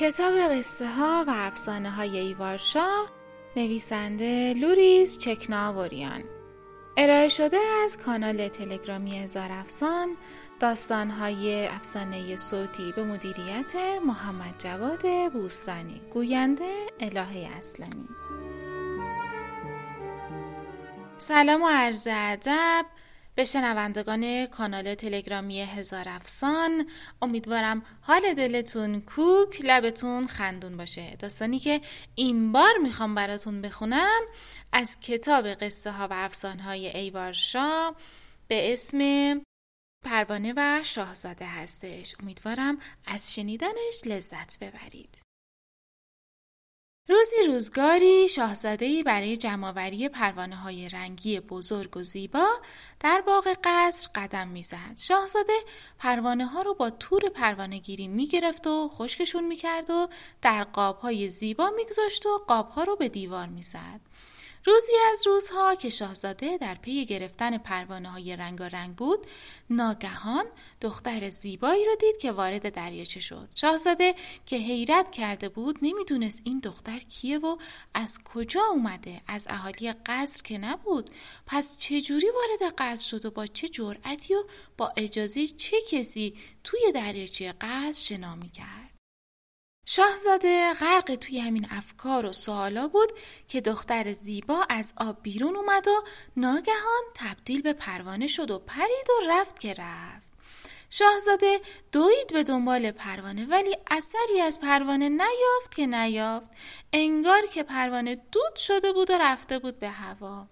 کتاب قصه ها و افسانه های ایوارشا نویسنده لوریز چکناوریان. ارائه شده از کانال تلگرامی هزار افسان داستان های افسانه صوتی به مدیریت محمد جواد بوستانی. گوینده الهه اصلانی. سلام و عرض ادب. به شنوندگان کانال تلگرامی هزار افسان. امیدوارم حال دلتون کوک لبتون خندون باشه. داستانی که این بار می‌خوام براتون بخونم از کتاب قصه ها و افسان های به اسم پروانه و شاهزاده هستش. امیدوارم از شنیدنش لذت ببرید. روزی روزگاری شاهزادهی برای جمعآوری پروانه های رنگی بزرگ و زیبا در باغ قصر قدم می‌زد. شاهزاده پروانه ها رو با تور پروانه گیری می گرفت و خشکشون می کرد و در قاب های زیبا میگذاشت و قاب ها رو به دیوار می‌زد. روزی از روزها که شاهزاده در پی گرفتن پروانه های رنگارنگ بود ناگهان دختر زیبایی رو دید که وارد دریاچه شد. شاهزاده که حیرت کرده بود نمی‌دونست این دختر کیه و از کجا اومده از اهالی قصر که نبود. پس چجوری وارد قصر شد و با چه جرأتی و با اجازه چه کسی توی دریاچه قصر شنا کرد شاهزاده غرق توی همین افکار و سوالا بود که دختر زیبا از آب بیرون اومد و ناگهان تبدیل به پروانه شد و پرید و رفت که رفت. شاهزاده دوید به دنبال پروانه ولی اثری از پروانه نیافت که نیافت. انگار که پروانه دود شده بود و رفته بود به هوا.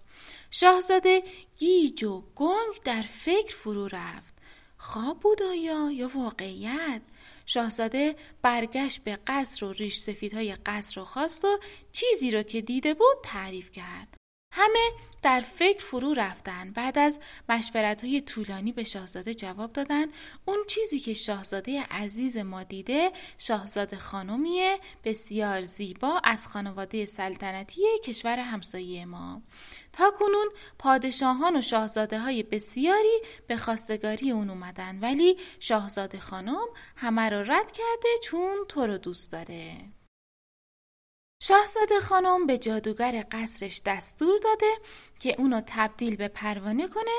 شاهزاده گیج و گنگ در فکر فرو رفت. خواب بود آیا؟ یا واقعیت؟ شاهزاده برگشت به قصر و ریش سفیدهای قصر رو خواست و چیزی رو که دیده بود تعریف کرد. همه در فکر فرو رفتن. بعد از مشورت های طولانی به شاهزاده جواب دادن. اون چیزی که شاهزاده عزیز ما دیده شاهزاده خانمیه بسیار زیبا از خانواده سلطنتی کشور همسایه ما. تا کنون پادشاهان و شاهزاده های بسیاری به خواستگاری اون اومدن. ولی شاهزاده خانم همه رو رد کرده چون تو رو دوست داره. شاهزاده خانم به جادوگر قصرش دستور داده که اونو تبدیل به پروانه کنه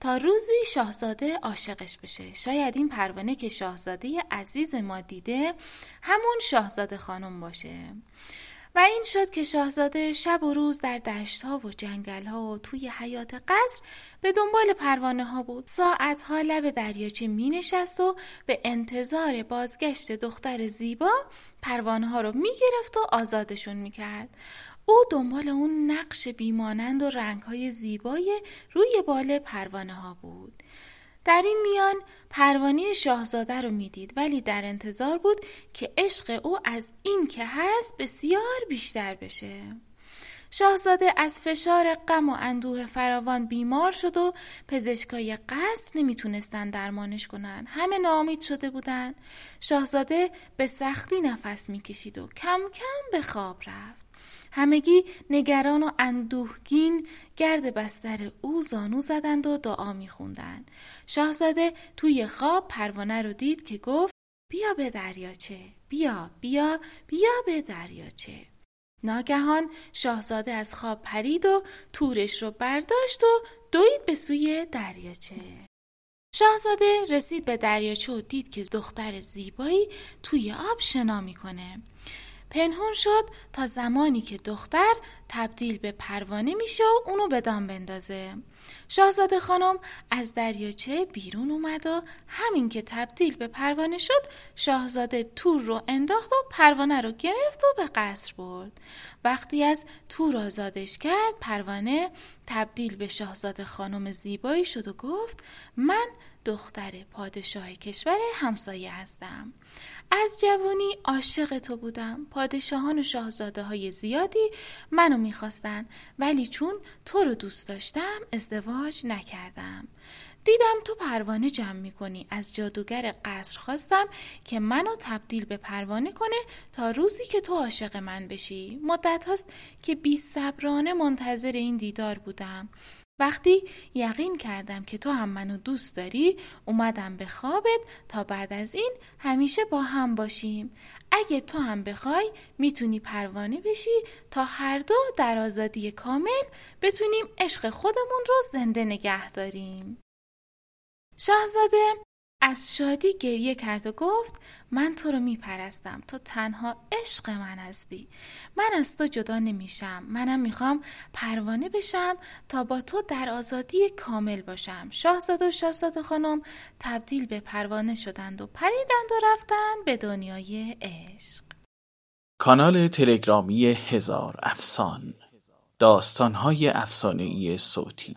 تا روزی شاهزاده عاشقش بشه. شاید این پروانه که شاهزاده عزیز ما دیده همون شاهزاده خانم باشه. و این شد که شاهزاده شب و روز در دشت ها و جنگل ها و توی حیات قصر به دنبال پروانه ها بود. ساعت ها لب دریاچه می نشست و به انتظار بازگشت دختر زیبا پروانه ها رو می گرفت و آزادشون می کرد او دنبال اون نقش بیمانند و رنگ های زیبای روی بال پروانه ها بود. در این میان پروانه شاهزاده رو می‌دید ولی در انتظار بود که عشق او از این که هست بسیار بیشتر بشه. شاهزاده از فشار غم و اندوه فراوان بیمار شد و پزشکای قصد نمی‌تونستن درمانش کنن. همه ناامید شده بودن. شاهزاده به سختی نفس می‌کشید و کم کم به خواب رفت. همگی نگران و اندوهگین گرد بستر او زانو زدند و دعا میخوندند. شاهزاده توی خواب پروانه رو دید که گفت بیا به دریاچه بیا بیا بیا به دریاچه. ناگهان شاهزاده از خواب پرید و تورش رو برداشت و دوید به سوی دریاچه. شاهزاده رسید به دریاچه و دید که دختر زیبایی توی آب شنا می‌کنه. پنهون شد تا زمانی که دختر تبدیل به پروانه میشه و اونو به دام بندازه. شاهزاده خانم از دریاچه بیرون اومد و همین که تبدیل به پروانه شد شاهزاده تور رو انداخت و پروانه رو گرفت و به قصر برد. وقتی از تور آزادش کرد پروانه تبدیل به شاهزاده خانم زیبایی شد و گفت من دختر پادشاه کشور همسایه هستم. از جوانی عاشق تو بودم. پادشاهان و شاهزاده های زیادی منو می‌خواستن ولی چون تو رو دوست داشتم ازدواج نکردم. دیدم تو پروانه جمع می‌کنی. از جادوگر قصر خواستم که منو تبدیل به پروانه کنه تا روزی که تو عاشق من بشی. مدت هاست که بی صبرانه منتظر این دیدار بودم. وقتی یقین کردم که تو هم منو دوست داری اومدم به خوابت تا بعد از این همیشه با هم باشیم. اگه تو هم بخوای می‌تونی پروانه بشی تا هر دو در آزادی کامل بتونیم عشق خودمون رو زنده نگه داریم. شاهزاده از شادی گریه کرد و گفت من تو رو میپرستم. تو تنها عشق من هستی. من از تو جدا نمیشم. منم می‌خوام پروانه بشم تا با تو در آزادی کامل باشم. شاهزاده و شاهزاده خانم تبدیل به پروانه شدند و پریدند و رفتند به دنیای عشق. کانال تلگرامی هزار افسان داستانهای افسانهای صوتی.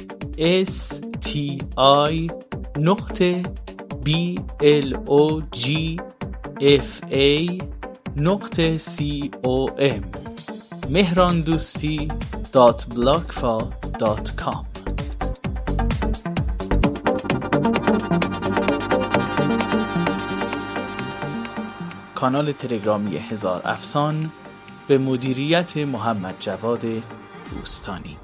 s t i نقطه b l o g f a نقطه c o m مهران دوستی dot dot com کانال تلگرامی هزار افسان به مدیریت محمد جواد دوستانی